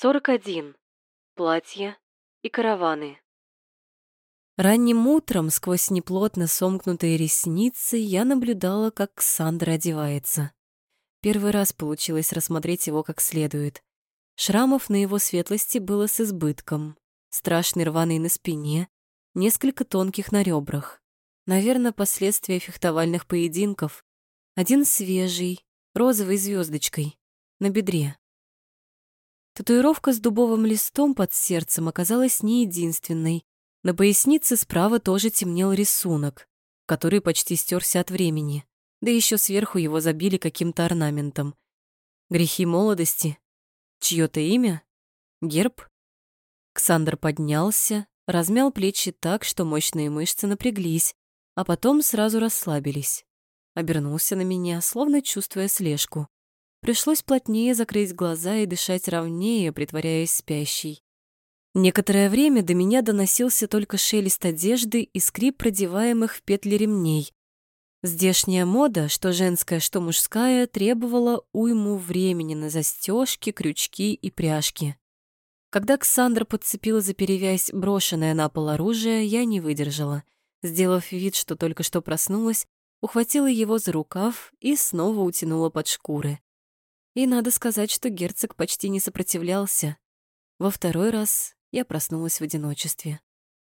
41. Платья и караваны. Ранним утром, сквозь неплотно сомкнутые ресницы, я наблюдала, как Ксандр одевается. Первый раз получилось рассмотреть его как следует. Шрамов на его светлости было с избытком. Страшный рваный на спине, несколько тонких на ребрах. Наверное, последствия фехтовальных поединков. Один свежий, розовой звездочкой, на бедре. Татуировка с дубовым листом под сердцем оказалась не единственной. На пояснице справа тоже темнел рисунок, который почти стерся от времени, да еще сверху его забили каким-то орнаментом. Грехи молодости? Чьё-то имя? Герб? Ксандр поднялся, размял плечи так, что мощные мышцы напряглись, а потом сразу расслабились. Обернулся на меня, словно чувствуя слежку. Пришлось плотнее закрыть глаза и дышать ровнее, притворяясь спящей. Некоторое время до меня доносился только шелест одежды и скрип продеваемых в петли ремней. Здешняя мода, что женская, что мужская, требовала уйму времени на застежки, крючки и пряжки. Когда Ксандра подцепила за перевязь брошенное на пол оружие, я не выдержала. Сделав вид, что только что проснулась, ухватила его за рукав и снова утянула под шкуры. И надо сказать, что герцог почти не сопротивлялся. Во второй раз я проснулась в одиночестве.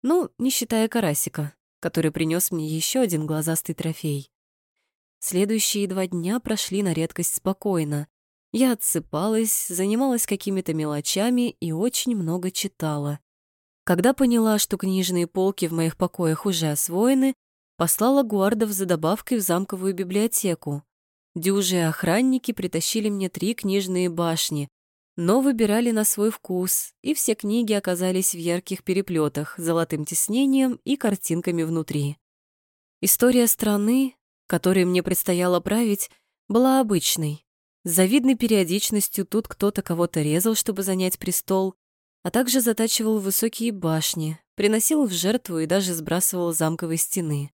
Ну, не считая карасика, который принес мне еще один глазастый трофей. Следующие два дня прошли на редкость спокойно. Я отсыпалась, занималась какими-то мелочами и очень много читала. Когда поняла, что книжные полки в моих покоях уже освоены, послала гуардов за добавкой в замковую библиотеку. Дюжи охранники притащили мне три книжные башни, но выбирали на свой вкус, и все книги оказались в ярких переплетах, золотым тиснением и картинками внутри. История страны, которой мне предстояло править, была обычной. С завидной периодичностью тут кто-то кого-то резал, чтобы занять престол, а также затачивал высокие башни, приносил в жертву и даже сбрасывал замковые стены.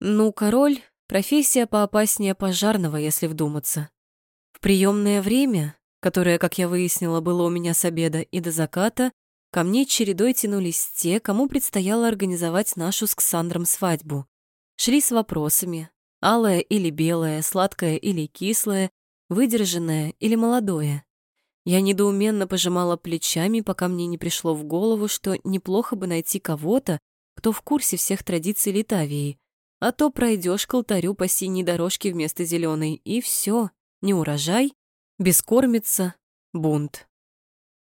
Ну, король Профессия поопаснее пожарного, если вдуматься. В приемное время, которое, как я выяснила, было у меня с обеда и до заката, ко мне чередой тянулись те, кому предстояло организовать нашу с Ксандром свадьбу. Шли с вопросами, алое или белое, сладкое или кислое, выдержанное или молодое. Я недоуменно пожимала плечами, пока мне не пришло в голову, что неплохо бы найти кого-то, кто в курсе всех традиций Литавии, а то пройдешь к алтарю по синей дорожке вместо зеленой, и все, не урожай, бескормица, бунт.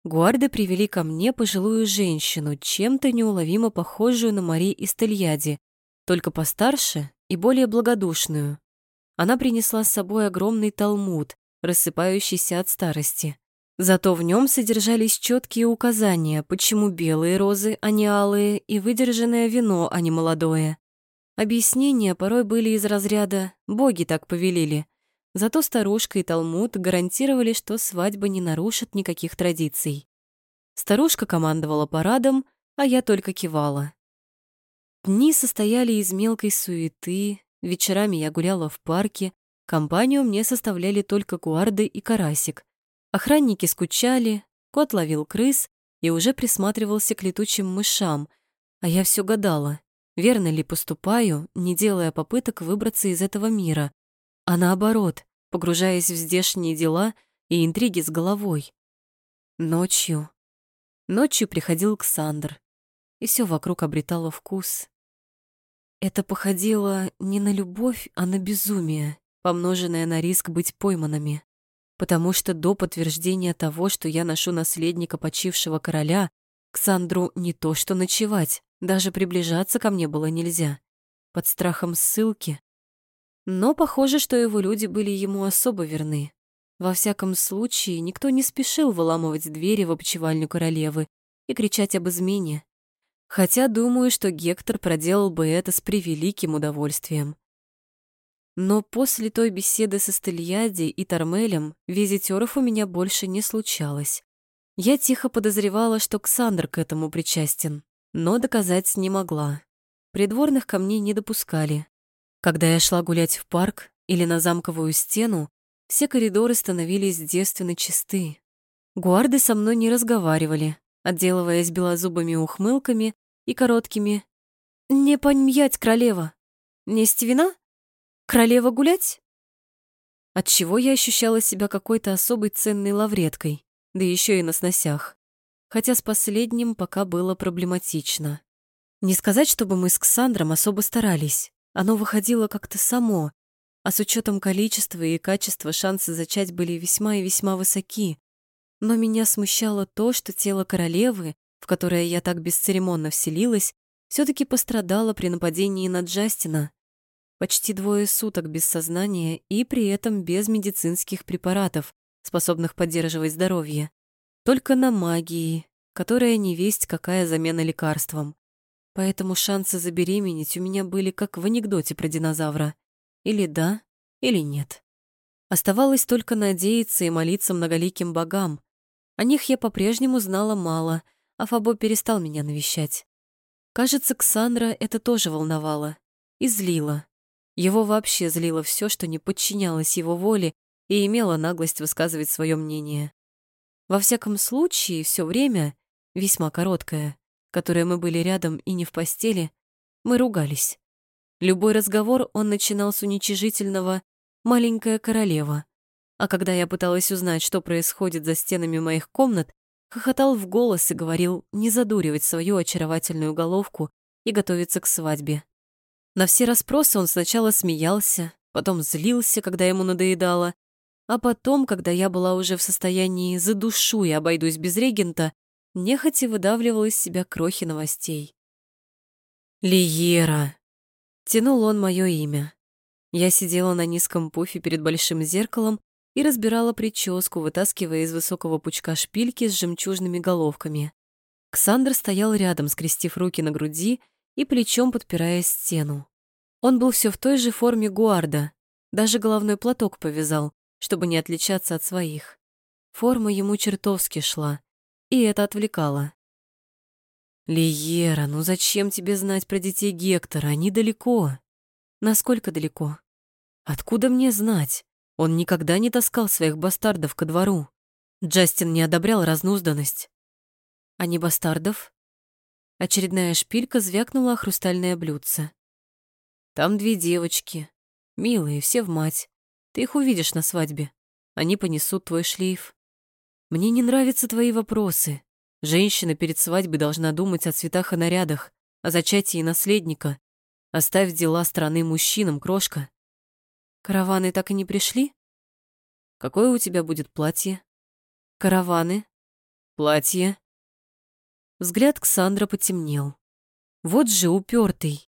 Гуарды привели ко мне пожилую женщину, чем-то неуловимо похожую на Мари из Тельяди, только постарше и более благодушную. Она принесла с собой огромный талмуд, рассыпающийся от старости. Зато в нем содержались четкие указания, почему белые розы, а не алые, и выдержанное вино, а не молодое. Объяснения порой были из разряда «боги так повелели». Зато старушка и Талмуд гарантировали, что свадьба не нарушит никаких традиций. Старушка командовала парадом, а я только кивала. Дни состояли из мелкой суеты, вечерами я гуляла в парке, компанию мне составляли только гуарды и карасик. Охранники скучали, кот ловил крыс и уже присматривался к летучим мышам, а я все гадала, верно ли поступаю, не делая попыток выбраться из этого мира, а наоборот, погружаясь в здешние дела и интриги с головой. Ночью. Ночью приходил Ксандр, и все вокруг обретало вкус. Это походило не на любовь, а на безумие, помноженное на риск быть пойманными. Потому что до подтверждения того, что я ношу наследника почившего короля, Ксандру не то что ночевать, даже приближаться ко мне было нельзя. Под страхом ссылки. Но похоже, что его люди были ему особо верны. Во всяком случае, никто не спешил выламывать двери в опочивальню королевы и кричать об измене. Хотя думаю, что Гектор проделал бы это с превеликим удовольствием. Но после той беседы со Стельяди и Тормелем визитеров у меня больше не случалось. Я тихо подозревала, что Ксандр к этому причастен, но доказать не могла. Придворных ко мне не допускали. Когда я шла гулять в парк или на замковую стену, все коридоры становились девственно чисты. Гуарды со мной не разговаривали, отделываясь белозубыми ухмылками и короткими «Не поньять, королева! Несть вина? Королева гулять?» Отчего я ощущала себя какой-то особой ценной лавреткой, да еще и на сносях. Хотя с последним пока было проблематично. Не сказать, чтобы мы с Ксандром особо старались. Оно выходило как-то само, а с учетом количества и качества шансы зачать были весьма и весьма высоки. Но меня смущало то, что тело королевы, в которое я так бесцеремонно вселилась, все таки пострадало при нападении на Джастина. Почти двое суток без сознания и при этом без медицинских препаратов, способных поддерживать здоровье. Только на магии, которая не весть какая замена лекарствам. Поэтому шансы забеременеть у меня были как в анекдоте про динозавра. Или да, или нет. Оставалось только надеяться и молиться многоликим богам, о них я по-прежнему знала мало, а Фабо перестал меня навещать. Кажется, Ксандра это тоже волновало и злило. Его вообще злило все, что не подчинялось его воле и имело наглость высказывать свое мнение. Во всяком случае, все время, весьма короткое, которое мы были рядом и не в постели, мы ругались. Любой разговор он начинал с уничижительного «маленькая королева», а когда я пыталась узнать, что происходит за стенами моих комнат, хохотал в голос и говорил не задуривать свою очаровательную головку и готовиться к свадьбе. На все расспросы он сначала смеялся, потом злился, когда ему надоедало, а потом, когда я была уже в состоянии задушу и обойдусь без регента, нехотя выдавливал из себя крохи новостей. «Лиера!» — тянул он мое имя. Я сидела на низком пуфе перед большим зеркалом и разбирала прическу, вытаскивая из высокого пучка шпильки с жемчужными головками. Ксандр стоял рядом, скрестив руки на груди и плечом подпирая стену. Он был все в той же форме гуарда, даже головной платок повязал, чтобы не отличаться от своих. Форма ему чертовски шла, и это отвлекало. «Лиера, ну зачем тебе знать про детей Гектора? Они далеко». «Насколько далеко?» «Откуда мне знать? Он никогда не таскал своих бастардов ко двору. Джастин не одобрял разнузданность. А не бастардов? Очередная шпилька звякнула о хрустальное блюдце. Там две девочки. Милые, все в мать. Ты их увидишь на свадьбе. Они понесут твой шлейф. Мне не нравятся твои вопросы. Женщина перед свадьбой должна думать о цветах и нарядах, о зачатии наследника. Оставь дела страны мужчинам, крошка. Караваны так и не пришли? Какое у тебя будет платье? Караваны? Платье? Взгляд Ксандра потемнел. Вот же упертый.